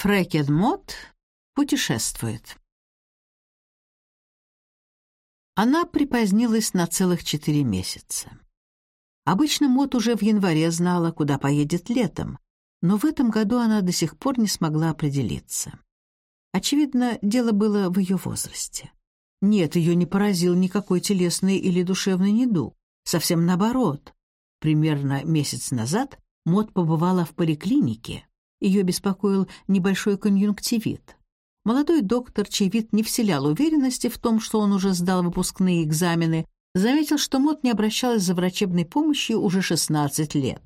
Фрекет Мот путешествует. Она припозднилась на целых четыре месяца. Обычно Мот уже в январе знала, куда поедет летом, но в этом году она до сих пор не смогла определиться. Очевидно, дело было в ее возрасте. Нет, ее не поразил никакой телесный или душевный недуг. Совсем наоборот. Примерно месяц назад Мот побывала в поликлинике. Ее беспокоил небольшой конъюнктивит. Молодой доктор, чей вид не вселял уверенности в том, что он уже сдал выпускные экзамены, заметил, что Мот не обращалась за врачебной помощью уже 16 лет.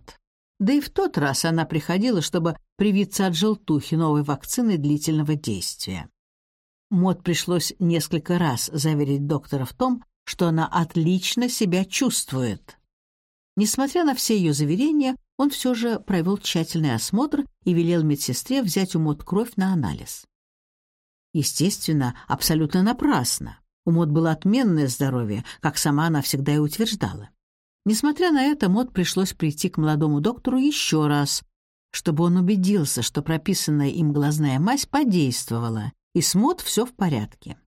Да и в тот раз она приходила, чтобы привиться от желтухи новой вакцины длительного действия. Мот пришлось несколько раз заверить доктора в том, что она отлично себя чувствует. Несмотря на все ее заверения, он все же провел тщательный осмотр и велел медсестре взять у Мот кровь на анализ. Естественно, абсолютно напрасно. У Мот было отменное здоровье, как сама она всегда и утверждала. Несмотря на это, Мот пришлось прийти к молодому доктору еще раз, чтобы он убедился, что прописанная им глазная мазь подействовала, и с Мот все в порядке.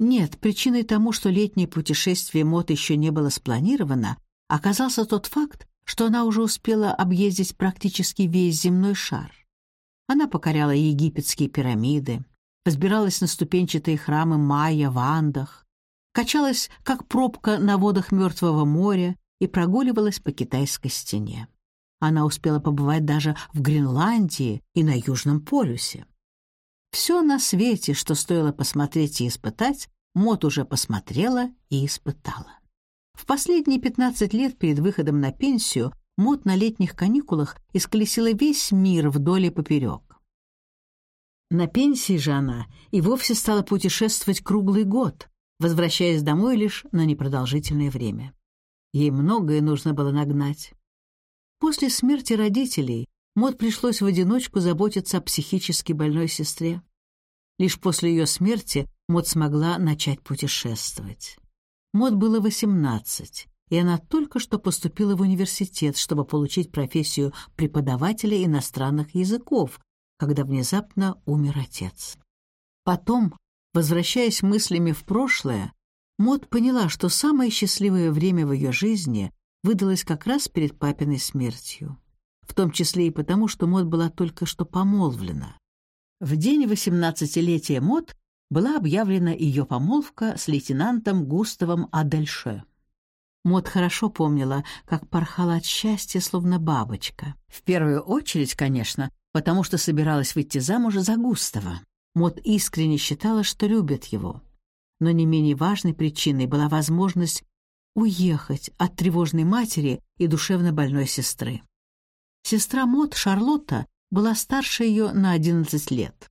Нет, причиной тому, что летнее путешествие Мот еще не было спланировано, оказался тот факт, что она уже успела объездить практически весь земной шар. Она покоряла египетские пирамиды, взбиралась на ступенчатые храмы майя в Андах, качалась, как пробка на водах Мертвого моря и прогуливалась по китайской стене. Она успела побывать даже в Гренландии и на Южном полюсе. Все на свете, что стоило посмотреть и испытать, Мот уже посмотрела и испытала. В последние 15 лет перед выходом на пенсию Мот на летних каникулах исколесила весь мир вдоль и поперек. На пенсии же она и вовсе стала путешествовать круглый год, возвращаясь домой лишь на непродолжительное время. Ей многое нужно было нагнать. После смерти родителей Мот пришлось в одиночку заботиться о психически больной сестре. Лишь после ее смерти Мот смогла начать путешествовать. Мод было 18, и она только что поступила в университет, чтобы получить профессию преподавателя иностранных языков, когда внезапно умер отец. Потом, возвращаясь мыслями в прошлое, Мод поняла, что самое счастливое время в ее жизни выдалось как раз перед папиной смертью. В том числе и потому, что Мод была только что помолвлена. В день восемнадцатилетия Мод была объявлена ее помолвка с лейтенантом Густавом Адельше. Мот хорошо помнила, как порхала от счастья, словно бабочка. В первую очередь, конечно, потому что собиралась выйти замуж за Густава. Мот искренне считала, что любит его. Но не менее важной причиной была возможность уехать от тревожной матери и душевно больной сестры. Сестра Мот, Шарлотта, была старше ее на 11 лет.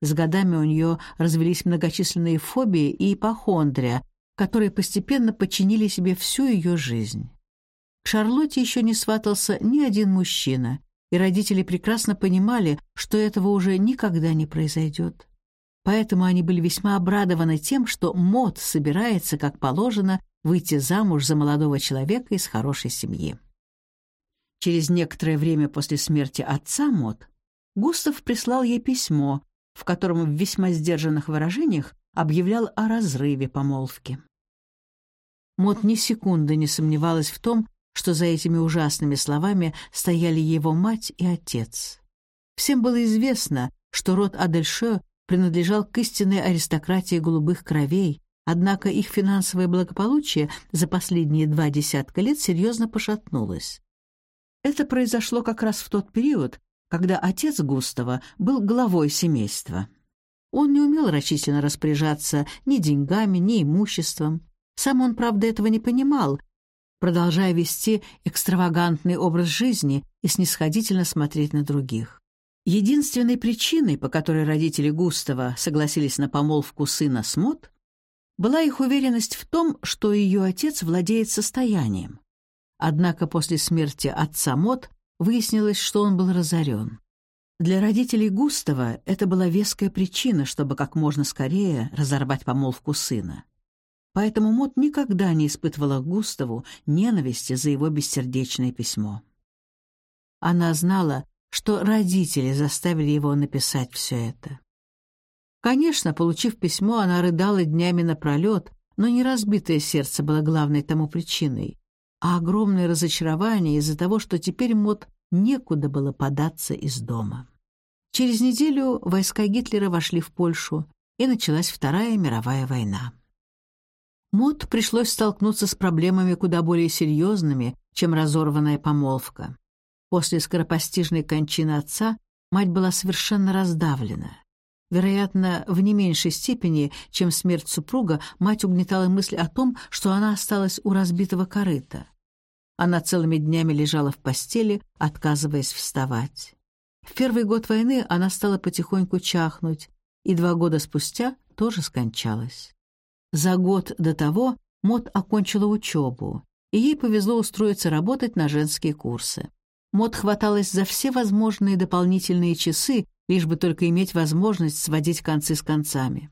С годами у нее развелись многочисленные фобии и ипохондрия, которые постепенно подчинили себе всю ее жизнь. К Шарлотте еще не сватался ни один мужчина, и родители прекрасно понимали, что этого уже никогда не произойдет. Поэтому они были весьма обрадованы тем, что Мод собирается, как положено, выйти замуж за молодого человека из хорошей семьи. Через некоторое время после смерти отца Мод Густав прислал ей письмо, в котором в весьма сдержанных выражениях объявлял о разрыве помолвки. Мот ни секунды не сомневалась в том, что за этими ужасными словами стояли его мать и отец. Всем было известно, что род Адельше принадлежал к истинной аристократии голубых кровей, однако их финансовое благополучие за последние два десятка лет серьезно пошатнулось. Это произошло как раз в тот период, когда отец Густава был главой семейства. Он не умел рачительно распоряжаться ни деньгами, ни имуществом. Сам он, правда, этого не понимал, продолжая вести экстравагантный образ жизни и снисходительно смотреть на других. Единственной причиной, по которой родители Густава согласились на помолвку сына с Мот, была их уверенность в том, что ее отец владеет состоянием. Однако после смерти отца Мот Выяснилось, что он был разорен. Для родителей Густава это была веская причина, чтобы как можно скорее разорвать помолвку сына. Поэтому Мот никогда не испытывала Густаву ненависти за его бессердечное письмо. Она знала, что родители заставили его написать все это. Конечно, получив письмо, она рыдала днями напролет, но не разбитое сердце было главной тому причиной, а огромное разочарование из-за того, что теперь Мот некуда было податься из дома. Через неделю войска Гитлера вошли в Польшу, и началась Вторая мировая война. Мот пришлось столкнуться с проблемами куда более серьезными, чем разорванная помолвка. После скоропостижной кончины отца мать была совершенно раздавлена. Вероятно, в не меньшей степени, чем смерть супруга, мать угнетала мысль о том, что она осталась у разбитого корыта. Она целыми днями лежала в постели, отказываясь вставать. В первый год войны она стала потихоньку чахнуть, и два года спустя тоже скончалась. За год до того Мот окончила учебу, и ей повезло устроиться работать на женские курсы. Мот хваталась за все возможные дополнительные часы, лишь бы только иметь возможность сводить концы с концами.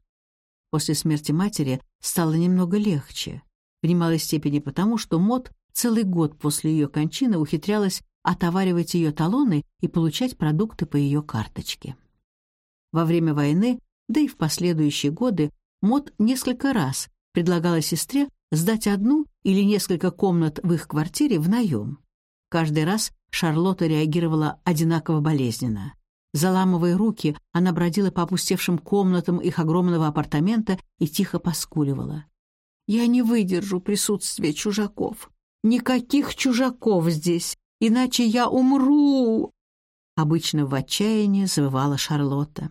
После смерти матери стало немного легче, в немалой степени потому, что Мот целый год после ее кончины ухитрялась отоваривать ее талоны и получать продукты по ее карточке. Во время войны, да и в последующие годы, Мот несколько раз предлагала сестре сдать одну или несколько комнат в их квартире в наем. Каждый раз Шарлотта реагировала одинаково болезненно. Заламывая руки, она бродила по опустевшим комнатам их огромного апартамента и тихо поскуливала. «Я не выдержу присутствия чужаков. Никаких чужаков здесь, иначе я умру!» Обычно в отчаянии завывала Шарлотта.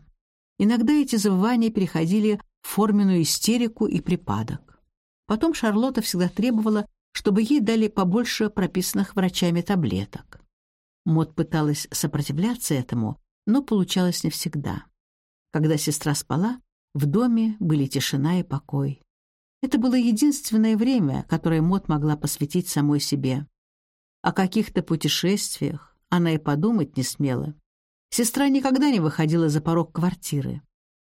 Иногда эти завывания переходили в форменную истерику и припадок. Потом Шарлотта всегда требовала, чтобы ей дали побольше прописанных врачами таблеток. Мот пыталась сопротивляться этому, но получалось не всегда. Когда сестра спала, в доме были тишина и покой. Это было единственное время, которое Мот могла посвятить самой себе. О каких-то путешествиях она и подумать не смела. Сестра никогда не выходила за порог квартиры.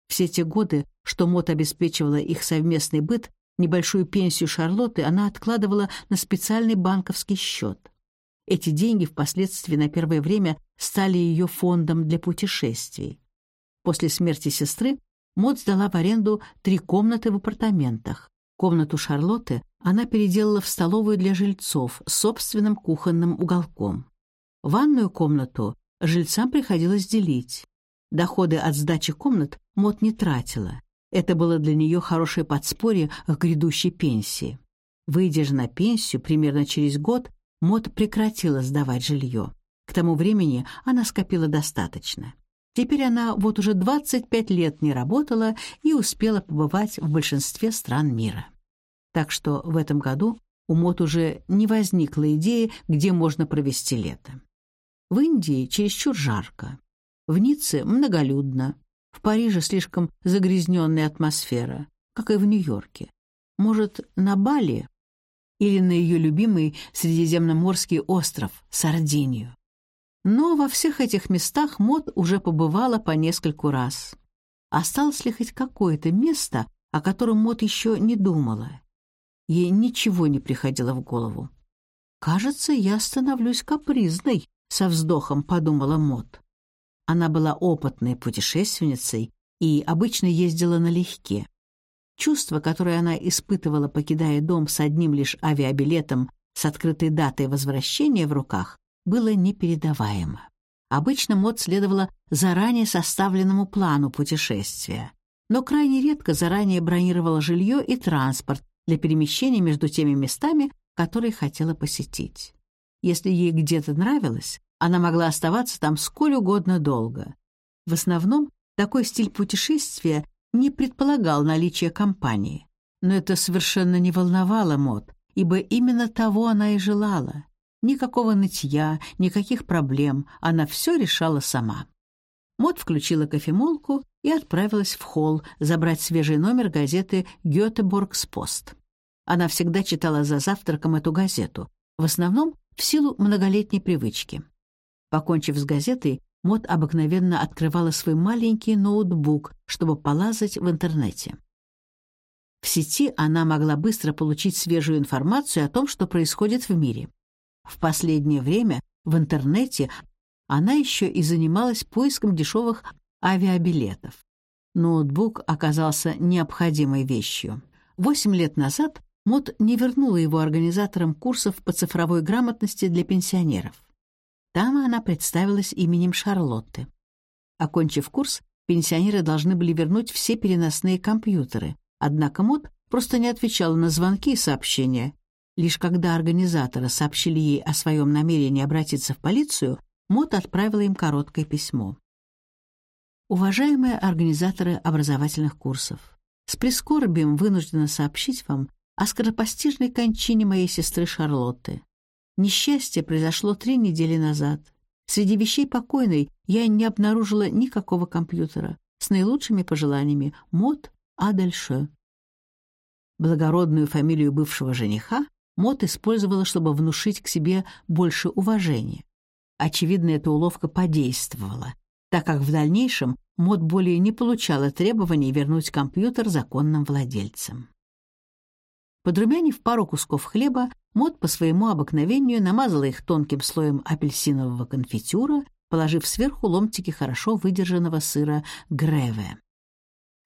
Все те годы, что Мот обеспечивала их совместный быт, небольшую пенсию Шарлотты она откладывала на специальный банковский счет. Эти деньги впоследствии на первое время стали ее фондом для путешествий. После смерти сестры Мод сдала в аренду три комнаты в апартаментах. Комнату Шарлотты она переделала в столовую для жильцов с собственным кухонным уголком. Ванную комнату жильцам приходилось делить. Доходы от сдачи комнат Мод не тратила. Это было для нее хорошее подспорье к грядущей пенсии. Выйдя же на пенсию примерно через год, Мот прекратила сдавать жилье. К тому времени она скопила достаточно. Теперь она вот уже 25 лет не работала и успела побывать в большинстве стран мира. Так что в этом году у Мот уже не возникла идеи, где можно провести лето. В Индии чересчур жарко. В Ницце многолюдно. В Париже слишком загрязненная атмосфера, как и в Нью-Йорке. Может, на Бали или на ее любимый Средиземноморский остров Сардинию. Но во всех этих местах Мод уже побывала по нескольку раз. Осталось ли хоть какое-то место, о котором Мод еще не думала? Ей ничего не приходило в голову. «Кажется, я становлюсь капризной», — со вздохом подумала Мод. Она была опытной путешественницей и обычно ездила налегке. Чувство, которое она испытывала, покидая дом с одним лишь авиабилетом с открытой датой возвращения в руках, было непередаваемо. Обычно Мод следовала заранее составленному плану путешествия, но крайне редко заранее бронировала жилье и транспорт для перемещения между теми местами, которые хотела посетить. Если ей где-то нравилось, она могла оставаться там сколь угодно долго. В основном такой стиль путешествия не предполагал наличие компании. Но это совершенно не волновало Мод, ибо именно того она и желала. Никакого нытья, никаких проблем, она все решала сама. Мод включила кофемолку и отправилась в холл забрать свежий номер газеты «Гетеборгспост». Она всегда читала за завтраком эту газету, в основном в силу многолетней привычки. Покончив с газетой, Мод обыкновенно открывала свой маленький ноутбук, чтобы полазать в интернете. В сети она могла быстро получить свежую информацию о том, что происходит в мире. В последнее время в интернете она еще и занималась поиском дешевых авиабилетов. Ноутбук оказался необходимой вещью. Восемь лет назад Мод не вернула его организаторам курсов по цифровой грамотности для пенсионеров. Там она представилась именем Шарлотты. Окончив курс, пенсионеры должны были вернуть все переносные компьютеры, однако Мод просто не отвечала на звонки и сообщения. Лишь когда организаторы сообщили ей о своем намерении обратиться в полицию, Мод отправила им короткое письмо. Уважаемые организаторы образовательных курсов, с прискорбием вынуждена сообщить вам о скоропостижной кончине моей сестры Шарлотты. Несчастье произошло три недели назад. Среди вещей покойной я не обнаружила никакого компьютера. С наилучшими пожеланиями Мот Адельше. Благородную фамилию бывшего жениха Мот использовала, чтобы внушить к себе больше уважения. Очевидно, эта уловка подействовала, так как в дальнейшем Мод более не получала требований вернуть компьютер законным владельцам. Подрумянив пару кусков хлеба, Мод по своему обыкновению намазала их тонким слоем апельсинового конфитюра, положив сверху ломтики хорошо выдержанного сыра греве.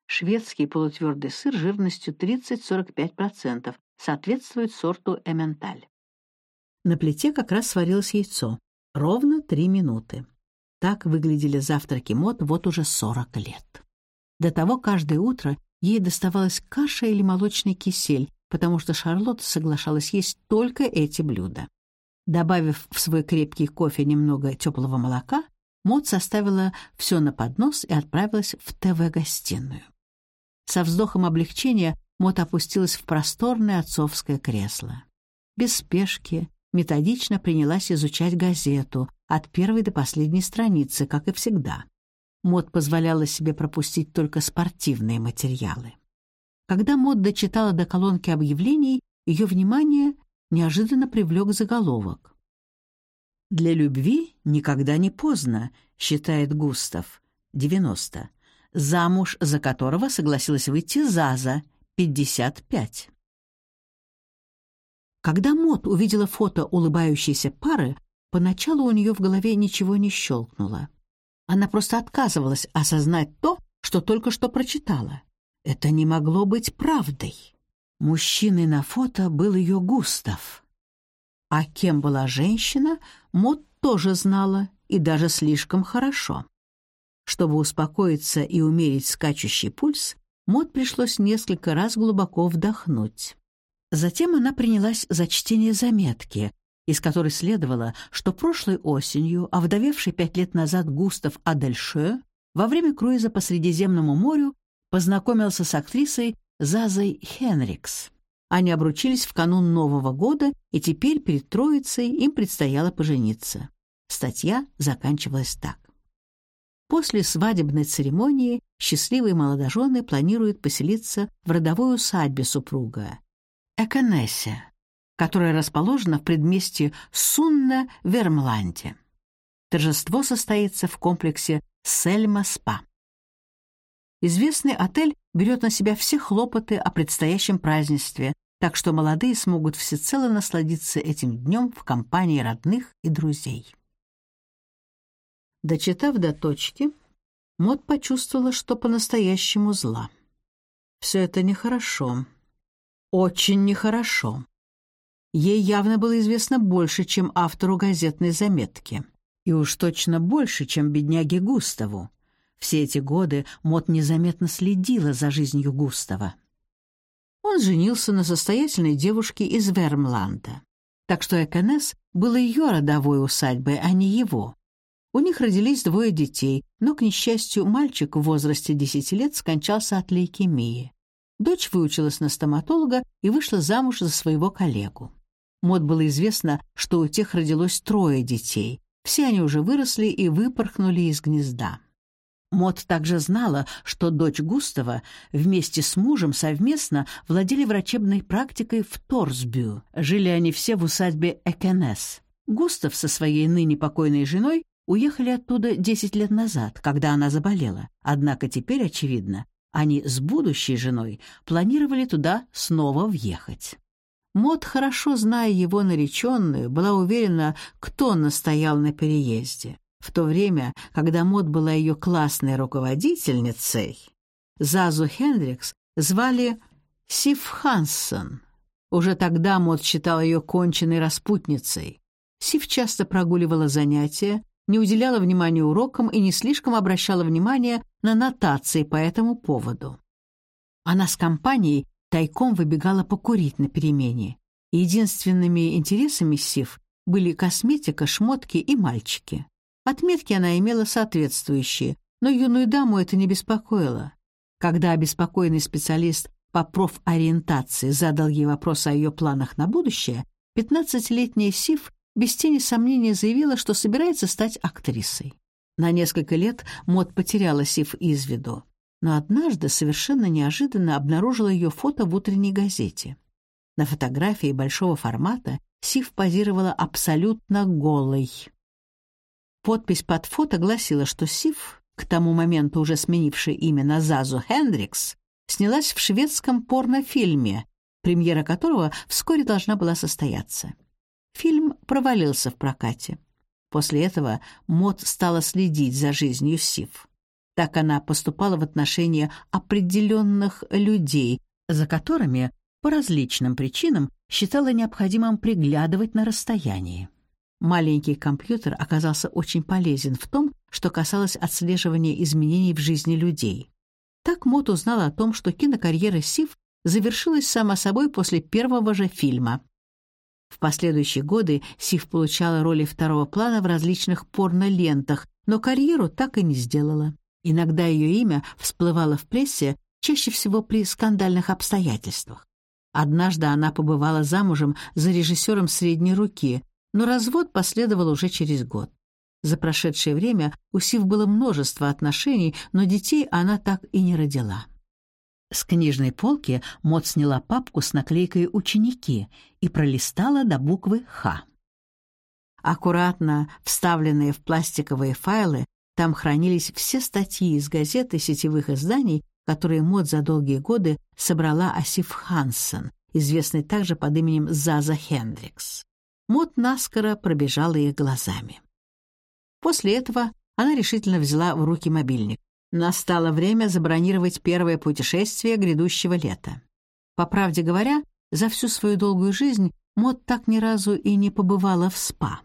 Шведский полутвердый сыр жирностью 30-45% соответствует сорту эменталь. На плите как раз сварилось яйцо. Ровно три минуты. Так выглядели завтраки Мот вот уже 40 лет. До того каждое утро ей доставалась каша или молочный кисель, потому что Шарлотта соглашалась есть только эти блюда. Добавив в свой крепкий кофе немного теплого молока, Мот составила все на поднос и отправилась в ТВ-гостиную. Со вздохом облегчения Мот опустилась в просторное отцовское кресло. Без спешки, методично принялась изучать газету от первой до последней страницы, как и всегда. Мод позволяла себе пропустить только спортивные материалы. Когда Мод дочитала до колонки объявлений, ее внимание неожиданно привлек заголовок. «Для любви никогда не поздно», — считает Густав, 90, замуж за которого согласилась выйти Заза, 55. Когда Мот увидела фото улыбающейся пары, поначалу у нее в голове ничего не щелкнуло. Она просто отказывалась осознать то, что только что прочитала. Это не могло быть правдой. Мужчиной на фото был ее Густав. А кем была женщина, Мот тоже знала, и даже слишком хорошо. Чтобы успокоиться и умерить скачущий пульс, Мот пришлось несколько раз глубоко вдохнуть. Затем она принялась за чтение заметки, из которой следовало, что прошлой осенью, овдовевший пять лет назад Густав Адельше, во время круиза по Средиземному морю познакомился с актрисой Зазой Хенрикс. Они обручились в канун Нового года, и теперь перед Троицей им предстояло пожениться. Статья заканчивалась так. После свадебной церемонии счастливые молодожены планируют поселиться в родовой усадьбе супруга, Эконессе, которая расположена в предместье Сунна в Вермланде. Торжество состоится в комплексе Сельма-Спа. Известный отель берет на себя все хлопоты о предстоящем празднестве, так что молодые смогут всецело насладиться этим днем в компании родных и друзей. Дочитав до точки, Мот почувствовала, что по-настоящему зла. Все это нехорошо очень нехорошо. Ей явно было известно больше, чем автору газетной заметки. И уж точно больше, чем бедняге Густаву. Все эти годы Мот незаметно следила за жизнью Густава. Он женился на состоятельной девушке из Вермланда. Так что Эконес было ее родовой усадьбой, а не его. У них родились двое детей, но, к несчастью, мальчик в возрасте 10 лет скончался от лейкемии. Дочь выучилась на стоматолога и вышла замуж за своего коллегу. Мод было известно, что у тех родилось трое детей. Все они уже выросли и выпорхнули из гнезда. Мод также знала, что дочь Густава вместе с мужем совместно владели врачебной практикой в Торсбю. Жили они все в усадьбе Экенес. Густав со своей ныне покойной женой уехали оттуда 10 лет назад, когда она заболела. Однако теперь, очевидно, они с будущей женой планировали туда снова въехать. Мод, хорошо зная его нареченную, была уверена, кто настоял на переезде. В то время, когда Мод была ее классной руководительницей, Зазу Хендрикс звали Сив Ханссон. Уже тогда Мод считал ее конченной распутницей. Сив часто прогуливала занятия, не уделяла внимания урокам и не слишком обращала внимание на нотации по этому поводу. Она с компанией тайком выбегала покурить на перемене. Единственными интересами Сив были косметика, шмотки и мальчики. Отметки она имела соответствующие, но юную даму это не беспокоило. Когда обеспокоенный специалист по профориентации задал ей вопрос о ее планах на будущее, 15-летняя Сив без тени сомнения заявила, что собирается стать актрисой. На несколько лет Мод потеряла Сив из виду, но однажды совершенно неожиданно обнаружила ее фото в утренней газете. На фотографии большого формата Сив позировала абсолютно голой. Подпись под фото гласила, что Сив, к тому моменту уже сменившая имя на Зазу Хендрикс, снялась в шведском порнофильме, премьера которого вскоре должна была состояться. Фильм провалился в прокате. После этого Мод стала следить за жизнью Сив. Так она поступала в отношении определенных людей, за которыми по различным причинам считала необходимым приглядывать на расстоянии. Маленький компьютер оказался очень полезен в том, что касалось отслеживания изменений в жизни людей. Так Мот узнала о том, что кинокарьера Сив завершилась сама собой после первого же фильма. В последующие годы Сив получала роли второго плана в различных порно-лентах, но карьеру так и не сделала. Иногда ее имя всплывало в прессе, чаще всего при скандальных обстоятельствах. Однажды она побывала замужем за режиссером средней руки, но развод последовал уже через год. За прошедшее время у Сив было множество отношений, но детей она так и не родила. С книжной полки Мот сняла папку с наклейкой «Ученики» и пролистала до буквы «Х». Аккуратно вставленные в пластиковые файлы, там хранились все статьи из газет и сетевых изданий, которые Мот за долгие годы собрала о Сив Хансен, известной также под именем Заза Хендрикс. Мот наскоро пробежала их глазами. После этого она решительно взяла в руки мобильник. Настало время забронировать первое путешествие грядущего лета. По правде говоря, за всю свою долгую жизнь Мот так ни разу и не побывала в СПА.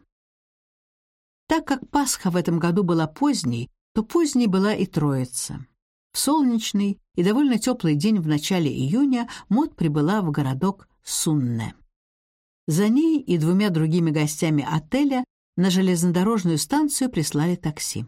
Так как Пасха в этом году была поздней, то поздней была и Троица. В солнечный и довольно теплый день в начале июня Мот прибыла в городок Сунне. За ней и двумя другими гостями отеля на железнодорожную станцию прислали такси.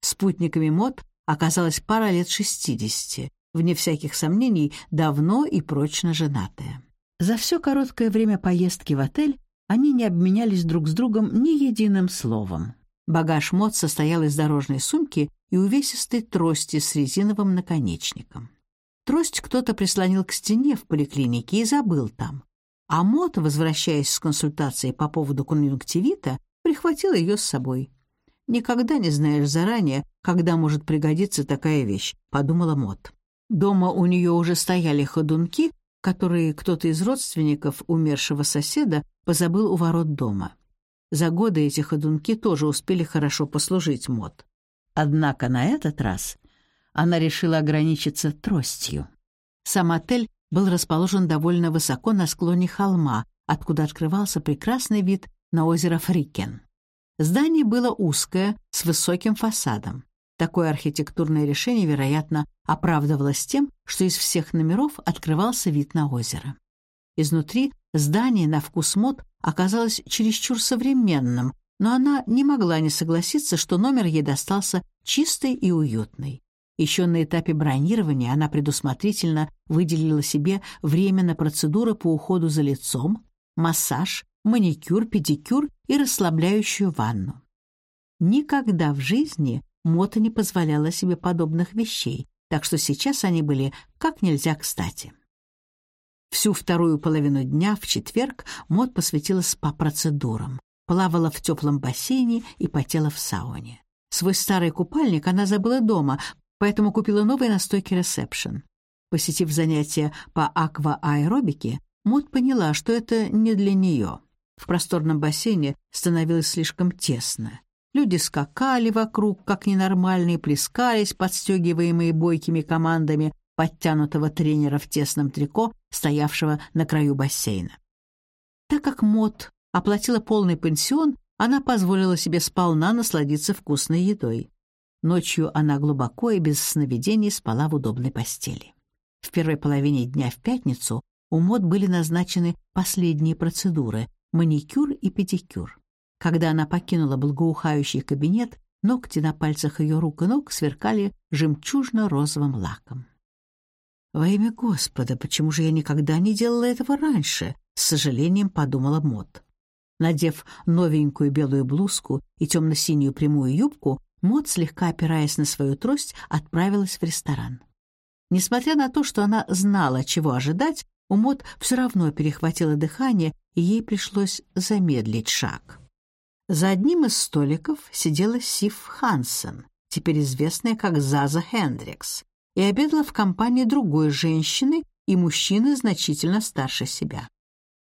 Спутниками Мот оказалась пара лет шестидесяти, вне всяких сомнений, давно и прочно женатая. За все короткое время поездки в отель они не обменялись друг с другом ни единым словом. Багаж Мот состоял из дорожной сумки и увесистой трости с резиновым наконечником. Трость кто-то прислонил к стене в поликлинике и забыл там. А Мот, возвращаясь с консультацией по поводу конъюнктивита, прихватила ее с собой. «Никогда не знаешь заранее, когда может пригодиться такая вещь», — подумала Мот. Дома у нее уже стояли ходунки, которые кто-то из родственников умершего соседа позабыл у ворот дома. За годы эти ходунки тоже успели хорошо послужить Мот. Однако на этот раз она решила ограничиться тростью. Сам отель был расположен довольно высоко на склоне холма, откуда открывался прекрасный вид на озеро Фрикен. Здание было узкое, с высоким фасадом. Такое архитектурное решение, вероятно, оправдывалось тем, что из всех номеров открывался вид на озеро. Изнутри здание на вкус мод оказалось чересчур современным, но она не могла не согласиться, что номер ей достался чистый и уютный. Еще на этапе бронирования она предусмотрительно выделила себе время на процедуры по уходу за лицом, массаж, маникюр, педикюр и расслабляющую ванну. Никогда в жизни Мота не позволяла себе подобных вещей, так что сейчас они были как нельзя кстати. Всю вторую половину дня в четверг Мот посвятила спа-процедурам, плавала в теплом бассейне и потела в сауне. Свой старый купальник она забыла дома, поэтому купила новый на стойке ресепшн. Посетив занятия по аквааэробике, Мот поняла, что это не для нее. В просторном бассейне становилось слишком тесно. Люди скакали вокруг, как ненормальные, плескались, подстегиваемые бойкими командами подтянутого тренера в тесном трико, стоявшего на краю бассейна. Так как Мот оплатила полный пансион, она позволила себе сполна насладиться вкусной едой. Ночью она глубоко и без сновидений спала в удобной постели. В первой половине дня в пятницу у Мот были назначены последние процедуры — маникюр и педикюр. Когда она покинула благоухающий кабинет, ногти на пальцах ее рук и ног сверкали жемчужно-розовым лаком. «Во имя Господа, почему же я никогда не делала этого раньше?» — с сожалением подумала Мот. Надев новенькую белую блузку и темно-синюю прямую юбку, Мот, слегка опираясь на свою трость, отправилась в ресторан. Несмотря на то, что она знала, чего ожидать, у Мот все равно перехватило дыхание, и ей пришлось замедлить шаг. За одним из столиков сидела Сив Хансен, теперь известная как Заза Хендрикс, и обедала в компании другой женщины и мужчины значительно старше себя.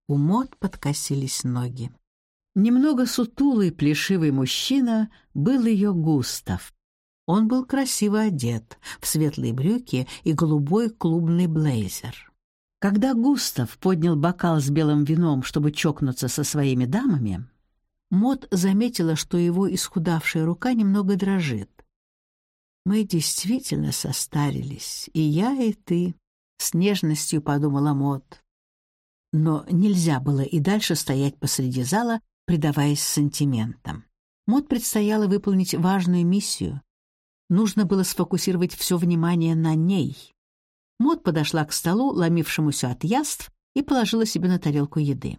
У Мот подкосились ноги. Немного сутулый, плешивый мужчина был ее Густав. Он был красиво одет, в светлые брюки и голубой клубный блейзер. Когда Густав поднял бокал с белым вином, чтобы чокнуться со своими дамами, Мот заметила, что его исхудавшая рука немного дрожит. Мы действительно состарились, и я, и ты, — с нежностью подумала Мот. Но нельзя было и дальше стоять посреди зала, предаваясь сантиментам. Мот предстояло выполнить важную миссию. Нужно было сфокусировать все внимание на ней. Мот подошла к столу, ломившемуся от яств, и положила себе на тарелку еды.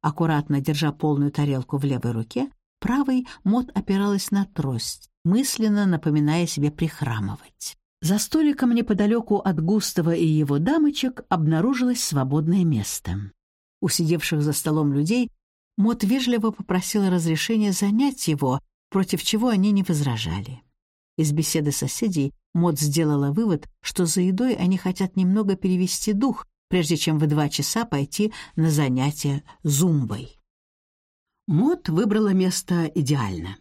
Аккуратно держа полную тарелку в левой руке, правой Мот опиралась на трость, мысленно напоминая себе прихрамывать. За столиком неподалеку от Густава и его дамочек обнаружилось свободное место. У сидевших за столом людей Мот вежливо попросила разрешения занять его, против чего они не возражали. Из беседы соседей Мот сделала вывод, что за едой они хотят немного перевести дух, прежде чем в два часа пойти на занятия зумбой. Мот выбрала место идеально.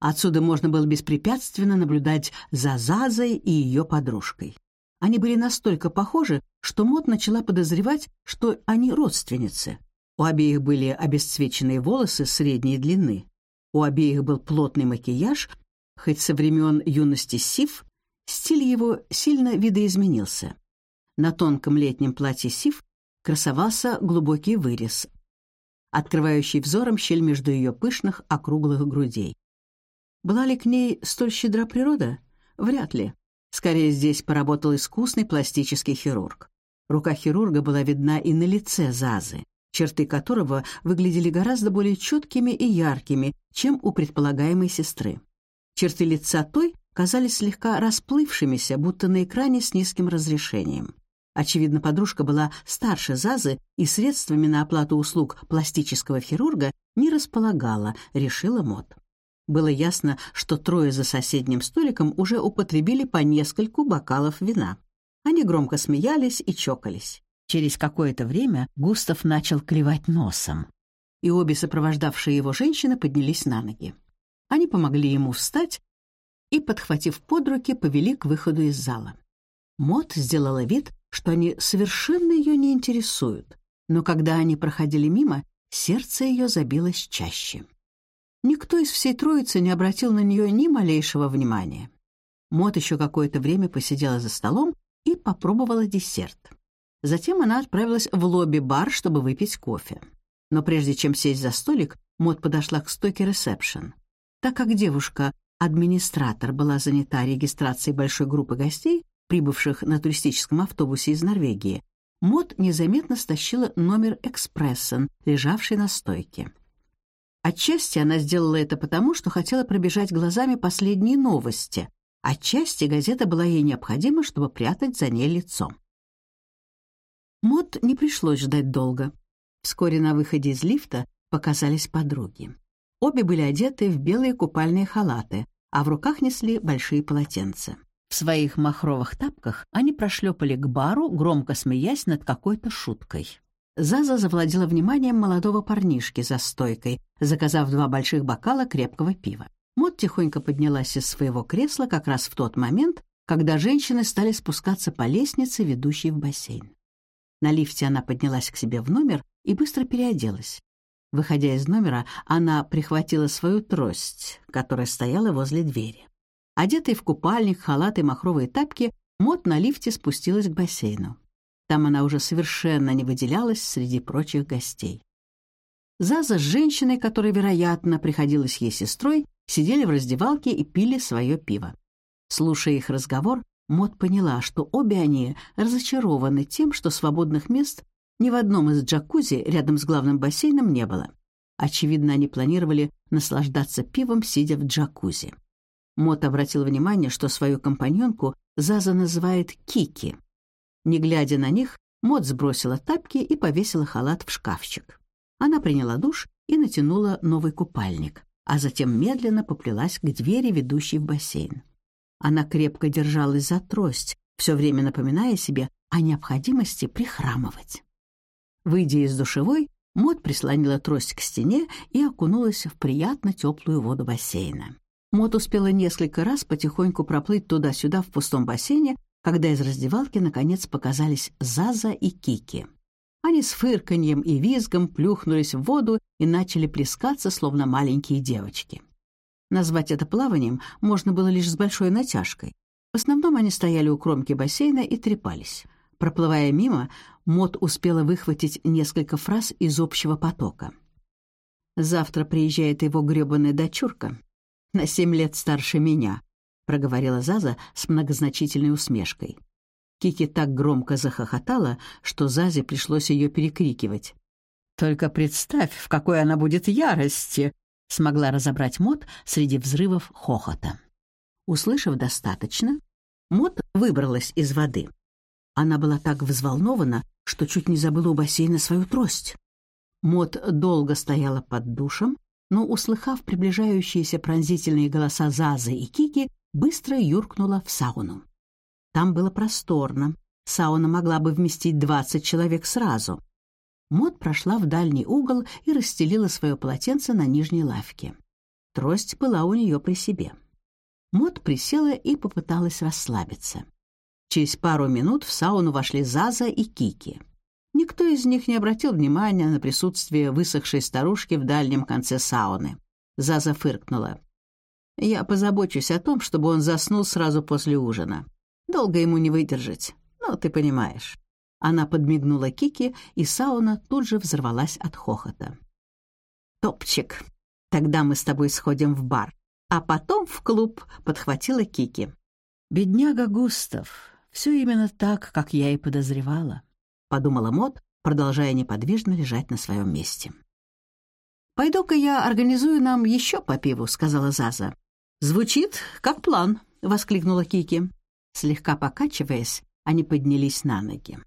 Отсюда можно было беспрепятственно наблюдать за Зазой и ее подружкой. Они были настолько похожи, что Мот начала подозревать, что они родственницы. У обеих были обесцвеченные волосы средней длины. У обеих был плотный макияж, хоть со времен юности Сив стиль его сильно видоизменился. На тонком летнем платье Сив красовался глубокий вырез, открывающий взором щель между ее пышных округлых грудей. Была ли к ней столь щедра природа? Вряд ли. Скорее, здесь поработал искусный пластический хирург. Рука хирурга была видна и на лице Зазы, черты которого выглядели гораздо более четкими и яркими, чем у предполагаемой сестры. Черты лица той казались слегка расплывшимися, будто на экране с низким разрешением. Очевидно, подружка была старше Зазы и средствами на оплату услуг пластического хирурга не располагала, решила Мот. Было ясно, что трое за соседним столиком уже употребили по нескольку бокалов вина. Они громко смеялись и чокались. Через какое-то время Густав начал клевать носом, и обе сопровождавшие его женщины поднялись на ноги. Они помогли ему встать и, подхватив под руки, повели к выходу из зала. Мот сделала вид, что они совершенно ее не интересуют, но когда они проходили мимо, сердце ее забилось чаще. Никто из всей троицы не обратил на нее ни малейшего внимания. Мот еще какое-то время посидела за столом и попробовала десерт. Затем она отправилась в лобби-бар, чтобы выпить кофе. Но прежде чем сесть за столик, Мот подошла к стойке ресепшн. Так как девушка-администратор была занята регистрацией большой группы гостей, прибывших на туристическом автобусе из Норвегии, Мот незаметно стащила номер «Экспрессен», лежавший на стойке. Отчасти она сделала это потому, что хотела пробежать глазами последние новости. Отчасти газета была ей необходима, чтобы прятать за ней лицо. Мот не пришлось ждать долго. Вскоре на выходе из лифта показались подруги. Обе были одеты в белые купальные халаты, а в руках несли большие полотенца. В своих махровых тапках они прошлепали к бару, громко смеясь над какой-то шуткой. Заза завладела вниманием молодого парнишки за стойкой, заказав два больших бокала крепкого пива. Мот тихонько поднялась из своего кресла как раз в тот момент, когда женщины стали спускаться по лестнице, ведущей в бассейн. На лифте она поднялась к себе в номер и быстро переоделась. Выходя из номера, она прихватила свою трость, которая стояла возле двери. Одетая в купальник, халат и махровые тапки, Мот на лифте спустилась к бассейну. Там она уже совершенно не выделялась среди прочих гостей. Заза с женщиной, которая, вероятно, приходилась ей сестрой, сидели в раздевалке и пили свое пиво. Слушая их разговор, Мот поняла, что обе они разочарованы тем, что свободных мест ни в одном из джакузи рядом с главным бассейном не было. Очевидно, они планировали наслаждаться пивом, сидя в джакузи. Мот обратил внимание, что свою компаньонку Заза называет Кики. Не глядя на них, Мот сбросила тапки и повесила халат в шкафчик. Она приняла душ и натянула новый купальник, а затем медленно поплелась к двери, ведущей в бассейн. Она крепко держалась за трость, все время напоминая себе о необходимости прихрамывать. Выйдя из душевой, Мот прислонила трость к стене и окунулась в приятно теплую воду бассейна. Мот успела несколько раз потихоньку проплыть туда-сюда в пустом бассейне, когда из раздевалки наконец показались Заза и Кики. Они с фырканьем и визгом плюхнулись в воду и начали плескаться, словно маленькие девочки. Назвать это плаванием можно было лишь с большой натяжкой. В основном они стояли у кромки бассейна и трепались. Проплывая мимо, Мот успела выхватить несколько фраз из общего потока. «Завтра приезжает его грёбаная дочурка, на семь лет старше меня», — проговорила Заза с многозначительной усмешкой. Кики так громко захохотала, что Зазе пришлось ее перекрикивать. «Только представь, в какой она будет ярости!» Смогла разобрать Мот среди взрывов хохота. Услышав достаточно, Мот выбралась из воды. Она была так взволнована, что чуть не забыла у бассейна свою трость. Мот долго стояла под душем, но, услыхав приближающиеся пронзительные голоса Зазы и Кики, быстро юркнула в сауну. Там было просторно. Сауна могла бы вместить двадцать человек сразу. Мод прошла в дальний угол и расстелила свое полотенце на нижней лавке. Трость была у нее при себе. Мод присела и попыталась расслабиться. Через пару минут в сауну вошли Заза и Кики. Никто из них не обратил внимания на присутствие высохшей старушки в дальнем конце сауны. Заза фыркнула. «Я позабочусь о том, чтобы он заснул сразу после ужина. Долго ему не выдержать, ну, ты понимаешь». Она подмигнула Кики, и сауна тут же взорвалась от хохота. «Топчик, тогда мы с тобой сходим в бар, а потом в клуб», — подхватила Кики. «Бедняга Густав, все именно так, как я и подозревала», — подумала Мот, продолжая неподвижно лежать на своем месте. «Пойду-ка я организую нам еще по пиву», — сказала Заза. «Звучит как план», — воскликнула Кики. Слегка покачиваясь, они поднялись на ноги.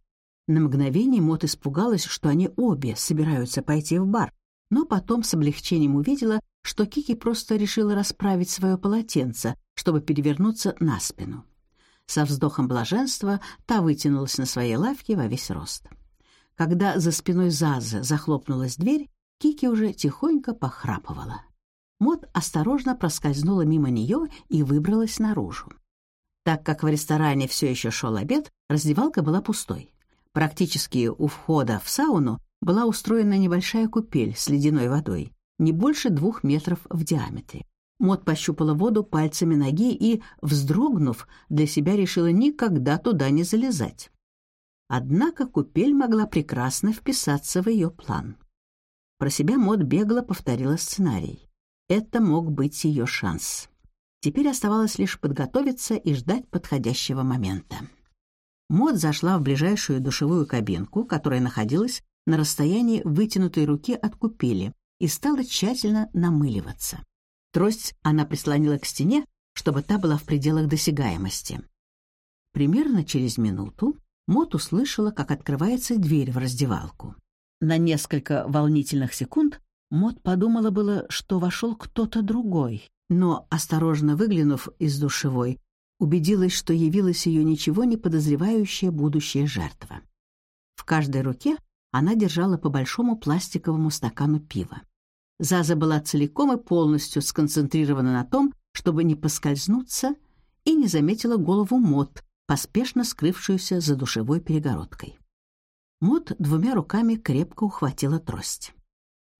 На мгновение Мот испугалась, что они обе собираются пойти в бар, но потом с облегчением увидела, что Кики просто решила расправить свое полотенце, чтобы перевернуться на спину. Со вздохом блаженства та вытянулась на своей лавке во весь рост. Когда за спиной Зазы захлопнулась дверь, Кики уже тихонько похрапывала. Мот осторожно проскользнула мимо нее и выбралась наружу. Так как в ресторане все еще шел обед, раздевалка была пустой. Практически у входа в сауну была устроена небольшая купель с ледяной водой, не больше двух метров в диаметре. Мот пощупала воду пальцами ноги и, вздрогнув, для себя решила никогда туда не залезать. Однако купель могла прекрасно вписаться в ее план. Про себя Мот бегло повторила сценарий. Это мог быть ее шанс. Теперь оставалось лишь подготовиться и ждать подходящего момента. Мод зашла в ближайшую душевую кабинку, которая находилась на расстоянии вытянутой руки от купели, и стала тщательно намыливаться. Трость она прислонила к стене, чтобы та была в пределах досягаемости. Примерно через минуту Мот услышала, как открывается дверь в раздевалку. На несколько волнительных секунд Мот подумала было, что вошел кто-то другой, но, осторожно выглянув из душевой, убедилась, что явилась ее ничего не подозревающая будущая жертва. В каждой руке она держала по большому пластиковому стакану пива. Заза была целиком и полностью сконцентрирована на том, чтобы не поскользнуться, и не заметила голову Мот, поспешно скрывшуюся за душевой перегородкой. Мот двумя руками крепко ухватила трость.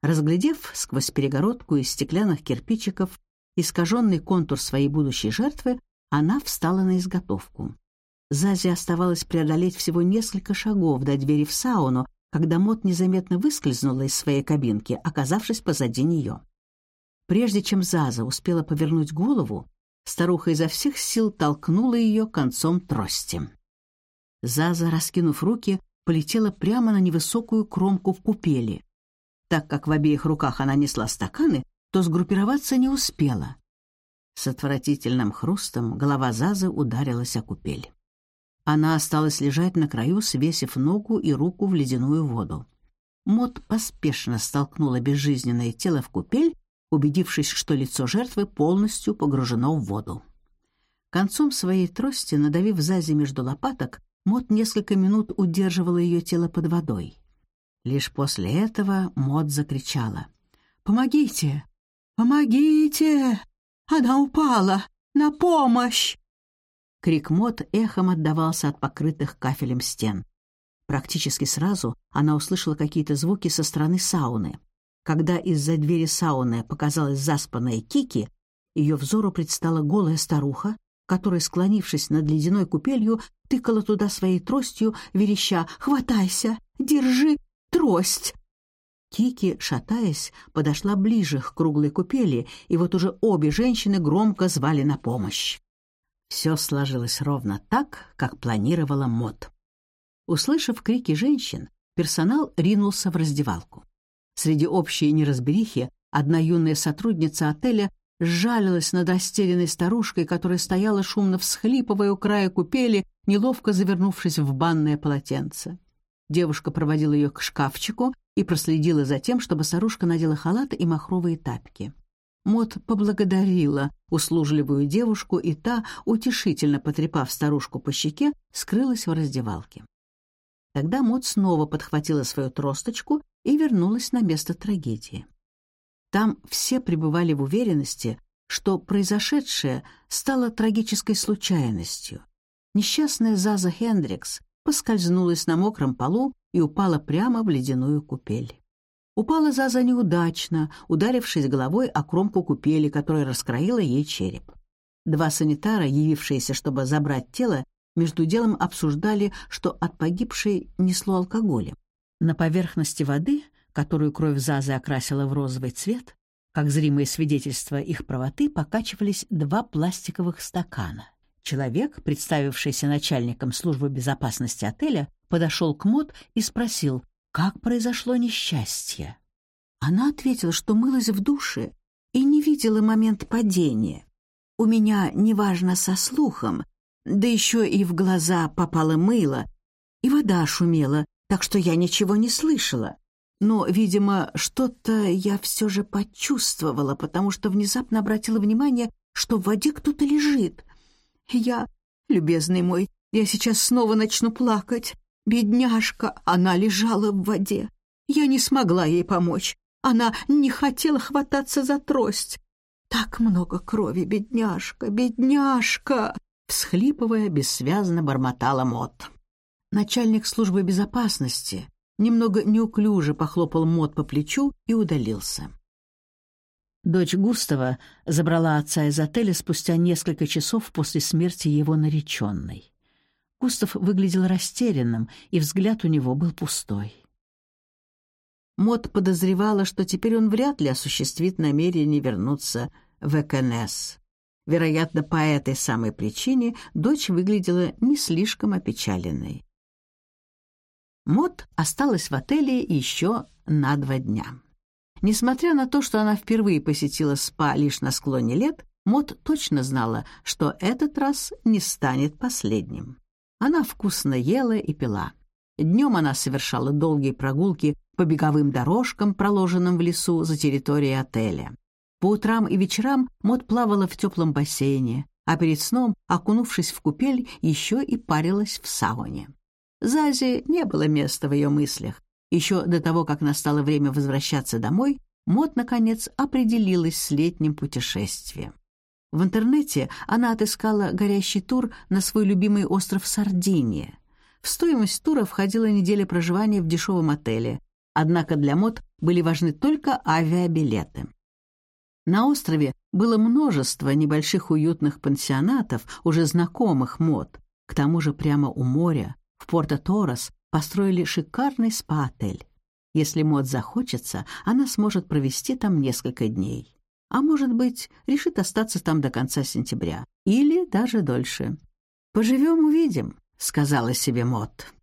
Разглядев сквозь перегородку из стеклянных кирпичиков искаженный контур своей будущей жертвы, она встала на изготовку. Зазе оставалось преодолеть всего несколько шагов до двери в сауну, когда Мот незаметно выскользнула из своей кабинки, оказавшись позади нее. Прежде чем Заза успела повернуть голову, старуха изо всех сил толкнула ее концом трости. Заза, раскинув руки, полетела прямо на невысокую кромку в купели. Так как в обеих руках она несла стаканы, то сгруппироваться не успела. С отвратительным хрустом голова Зазы ударилась о купель. Она осталась лежать на краю, свесив ногу и руку в ледяную воду. Мот поспешно столкнула безжизненное тело в купель, убедившись, что лицо жертвы полностью погружено в воду. Концом своей трости, надавив Зази между лопаток, Мот несколько минут удерживала ее тело под водой. Лишь после этого Мот закричала. «Помогите! Помогите! Она упала! На помощь!» Крик Мот эхом отдавался от покрытых кафелем стен. Практически сразу она услышала какие-то звуки со стороны сауны. Когда из-за двери сауны показалась заспанная Кики, ее взору предстала голая старуха, которая, склонившись над ледяной купелью, тыкала туда своей тростью, вереща «Хватайся! Держи трость!» Кики, шатаясь, подошла ближе к круглой купели, и вот уже обе женщины громко звали на помощь. Все сложилось ровно так, как планировала Мот. Услышав крики женщин, персонал ринулся в раздевалку. Среди общей неразберихи одна юная сотрудница отеля сжалилась над растерянной старушкой, которая стояла шумно всхлипывая у края купели, неловко завернувшись в банное полотенце. Девушка проводила ее к шкафчику и проследила за тем, чтобы старушка надела халат и махровые тапки. Мот поблагодарила услужливую девушку, и та, утешительно потрепав старушку по щеке, скрылась в раздевалке. Тогда Мот снова подхватила свою тросточку и вернулась на место трагедии. Там все пребывали в уверенности, что произошедшее стало трагической случайностью. Несчастная Заза Хендрикс поскользнулась на мокром полу и упала прямо в ледяную купель. Упала Заза неудачно, ударившись головой о кромку купели, которая раскроила ей череп. Два санитара, явившиеся, чтобы забрать тело, между делом обсуждали, что от погибшей несло алкоголем. На поверхности воды, которую кровь Зазы окрасила в розовый цвет, как зримое свидетельство их правоты, покачивались два пластиковых стакана. Человек, представившийся начальником службы безопасности отеля, подошел к Мот и спросил, как произошло несчастье. Она ответила, что мылась в душе и не видела момент падения. У меня неважно со слухом, да еще и в глаза попало мыло, и вода шумела, так что я ничего не слышала. Но, видимо, что-то я все же почувствовала, потому что внезапно обратила внимание, что в воде кто-то лежит. Я, любезный мой, я сейчас снова начну плакать. Бедняжка, она лежала в воде. Я не смогла ей помочь. Она не хотела хвататься за трость. Так много крови, бедняжка, бедняжка!» Всхлипывая, бессвязно бормотала Мот. Начальник службы безопасности немного неуклюже похлопал Мот по плечу и удалился. Дочь Густава забрала отца из отеля спустя несколько часов после смерти его нареченной. Густав выглядел растерянным, и взгляд у него был пустой. Мот подозревала, что теперь он вряд ли осуществит намерение вернуться в ЭКНС. Вероятно, по этой самой причине дочь выглядела не слишком опечаленной. Мот осталась в отеле еще на два дня. Несмотря на то, что она впервые посетила СПА лишь на склоне лет, Мот точно знала, что этот раз не станет последним. Она вкусно ела и пила. Днем она совершала долгие прогулки по беговым дорожкам, проложенным в лесу за территорией отеля. По утрам и вечерам Мот плавала в теплом бассейне, а перед сном, окунувшись в купель, еще и парилась в сауне. Зазе не было места в ее мыслях. Еще до того, как настало время возвращаться домой, Мот, наконец, определилась с летним путешествием. В интернете она отыскала горящий тур на свой любимый остров Сардиния. В стоимость тура входила неделя проживания в дешевом отеле, однако для мод были важны только авиабилеты. На острове было множество небольших уютных пансионатов, уже знакомых мод. К тому же прямо у моря, в Порто-Торос, построили шикарный спа-отель. Если мод захочется, она сможет провести там несколько дней а может быть, решит остаться там до конца сентября или даже дольше. «Поживем — увидим», — сказала себе Мот.